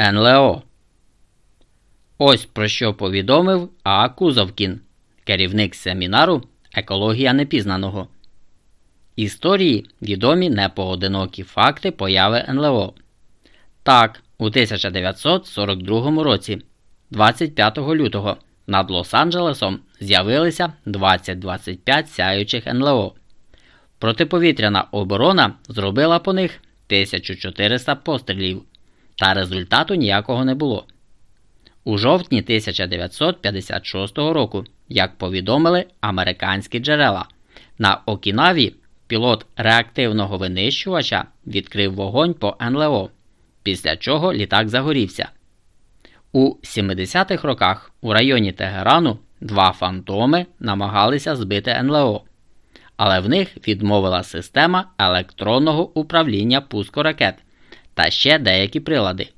НЛО. Ось про що повідомив А. Кузовкін, керівник семінару Екологія непізнаного. Історії відомі непоодинокі факти появи НЛО. Так, у 1942 році, 25 лютого, над Лос-Анджелесом з'явилися 20-25 сяючих НЛО. Протиповітряна оборона зробила по них 1400 пострілів, та результату ніякого не було. У жовтні 1956 року, як повідомили американські джерела, на Окінаві пілот реактивного винищувача відкрив вогонь по НЛО, після чого літак загорівся. У 70-х роках у районі Тегерану два фантоми намагалися збити НЛО, але в них відмовила система електронного управління пуску ракет та ще деякі прилади.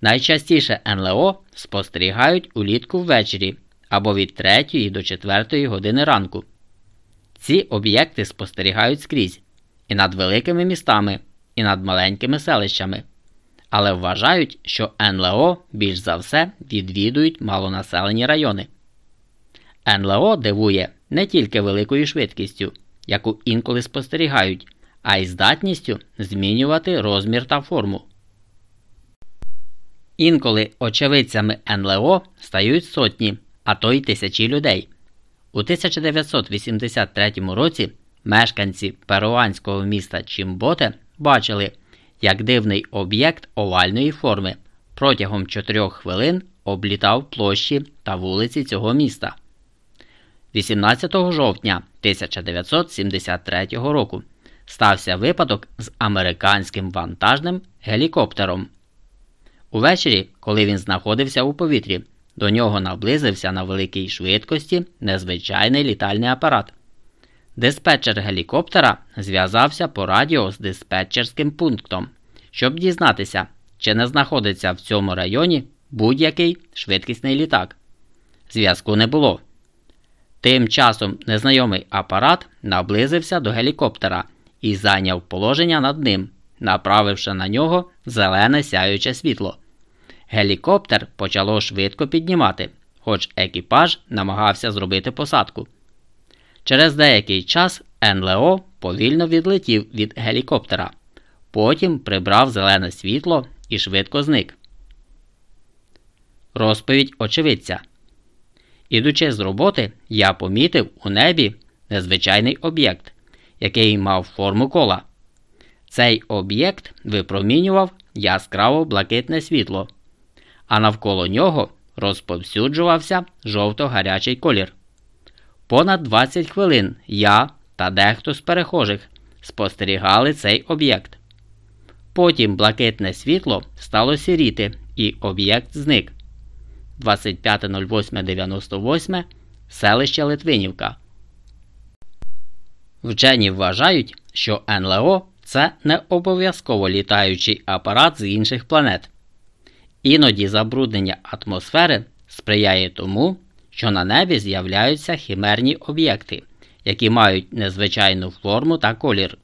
Найчастіше НЛО спостерігають улітку ввечері або від 3 до 4 години ранку. Ці об'єкти спостерігають скрізь і над великими містами, і над маленькими селищами, але вважають, що НЛО більш за все відвідують малонаселені райони. НЛО дивує не тільки великою швидкістю, яку інколи спостерігають, а й здатністю змінювати розмір та форму. Інколи очевидцями НЛО стають сотні, а то й тисячі людей. У 1983 році мешканці перуанського міста Чімботе бачили, як дивний об'єкт овальної форми протягом 4 хвилин облітав площі та вулиці цього міста. 18 жовтня 1973 року стався випадок з американським вантажним гелікоптером. Увечері, коли він знаходився у повітрі, до нього наблизився на великій швидкості незвичайний літальний апарат. Диспетчер гелікоптера зв'язався по радіо з диспетчерським пунктом, щоб дізнатися, чи не знаходиться в цьому районі будь-який швидкісний літак. Зв'язку не було. Тим часом незнайомий апарат наблизився до гелікоптера і зайняв положення над ним, направивши на нього зелене сяюче світло. Гелікоптер почало швидко піднімати, хоч екіпаж намагався зробити посадку. Через деякий час НЛО повільно відлетів від гелікоптера, потім прибрав зелене світло і швидко зник. Розповідь очевидця. Ідучи з роботи, я помітив у небі незвичайний об'єкт, який мав форму кола. Цей об'єкт випромінював яскраво блакитне світло, а навколо нього розповсюджувався жовто-гарячий колір. Понад 20 хвилин я та дехто з перехожих спостерігали цей об'єкт. Потім блакитне світло стало сіріти, і об'єкт зник. 25.08.98 селище Литвинівка. Вчені вважають, що НЛО це не обов'язково літаючий апарат з інших планет. Іноді забруднення атмосфери сприяє тому, що на небі з'являються химерні об'єкти, які мають незвичайну форму та колір.